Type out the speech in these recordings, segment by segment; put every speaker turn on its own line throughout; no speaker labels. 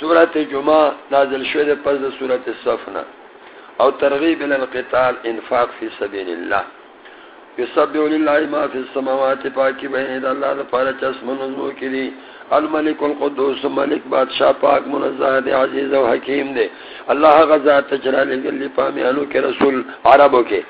سورت جمعہ نازل شد پس سورت صفنا او ترغیب القتال انفاق فی سبیل اللہ یسبیو للہ ما فی السماوات، پاکی بہید اللہ دفارہ اسم نظمو کی دی الملک القدوس، ملک بادشاہ پاک منزہ دے عزیز و حکیم دے۔ اللہ غزا تجرال گلی پامیانو کے رسول عربو کے۔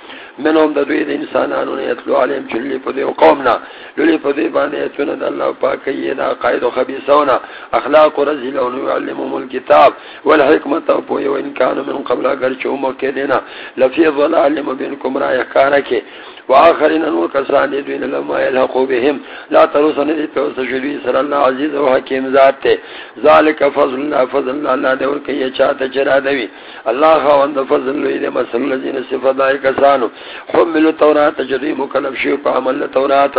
منهم دوی د انسانانو نه اتلو علیم چلی په دې قومنا۔ للی په دې باندې اتونه د الله پاک یې دا قائد او خبيثونه اخلاق و رزل او علمهم الكتاب والحکمت او په یو ان کانوا من قبل اگر چو مکه دینا۔ لفی ظلال مبینکم را یکارکه واخرین انو کسان دوی لما یلحقو بهم لا ترسن دی پیوس شدوی سر اللہ عزیز عزیز و حکیم ذات تے. ذالک فضل اللہ فضل اللہ اللہ دے ورکی یہ چاہتا چرا دوی. اللہ خواند فضل اللہ دے مسل لزین صفت آئی کسانو. حملو تورات جدوی مکلب شیو پا عمل تورات.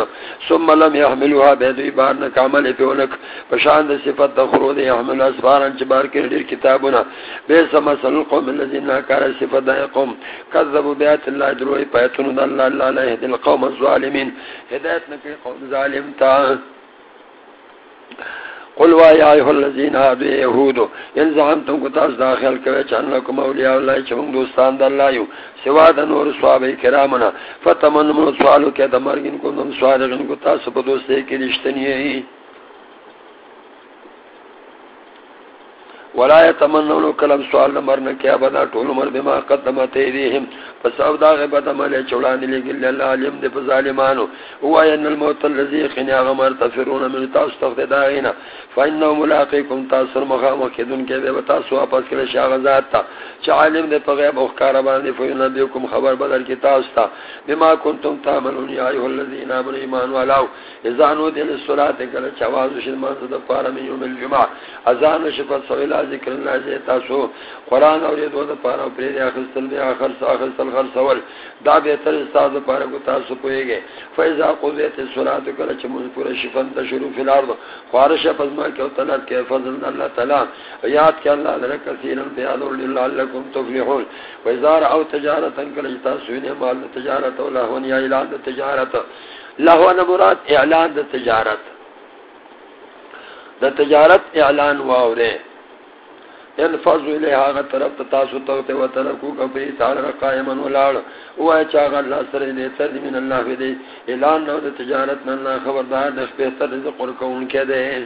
ثم لم يحملوها بیدوی بارنک عمل پیونک پشاند صفت دخرو دے يحملو اسفاران چبار کردیر کتابونا. بیس مسل القوم اللذین ناکار صفت آئی قوم. کذبو بیات اللہ دروی پیتنو دا اللہ اللہ لا يهدي القوم الظالمين هدايت نكي قوم ظالم تا. قل يا ايها الذين هادوا يهود ان زعمتم كتاس داخل كوي چانكم اولياء الله چون دوستان الله يو سوا د نور صحابه کرامنا. فتمنوا سوالو کې د مرګن کو نم سوالن کو تاسو په دوستۍ کې رښتینی ولا يتمنون كلام سوال مرنا کیا بدا ټول مر بما قدمت ايديهم۔ فسبب دا غیبت عمل چولان لګل الله علم دې ظالمانو. هو ان الموت الذي خنا غمر تفرون من تاس تفت داغینا. تستغدائنا فانه ملاقيكم تاسر مخام کدن کې به تاسو واپس کړئ شاغ ذات تا چې عالم دې په غیب او ښکار باندې فین بكم خبر بدل کې تاسو تا بما كنتم تعملون يا ايها الذين امنوا ایمان والو اذا نو دل الصلاه کله چواز شل ما د پاره یوم الجمعه اذان شفت سویل ذکر الله دې تاسو قران او دې دوه پاره پرې اخر سل دې اخر اخر سل غر سوال دا به تر استاد پاره کو تاسو پويږي فاذا قضيت الصلاه کله چې موږ پوره شفن ته شروع فی الارض خارش پزما کې او طلب کې فضل الله تعالی. یاد کې الله لره کثیر بیان لعلکم تفلحون. واذا او تجارت کله تاسو نه مال تجارت او له ونیا اعلان تجارت. له مراد اعلان تجارت. د تجارت اعلان واوره انفذ الیها غ طرف تاسو ته ته وترکو کبی تعالی قائما ولال او چا غ الله سره دې تر من الله دې. اعلان نو د تجارت نه خبردار د بهتر رزق ورکون کې ده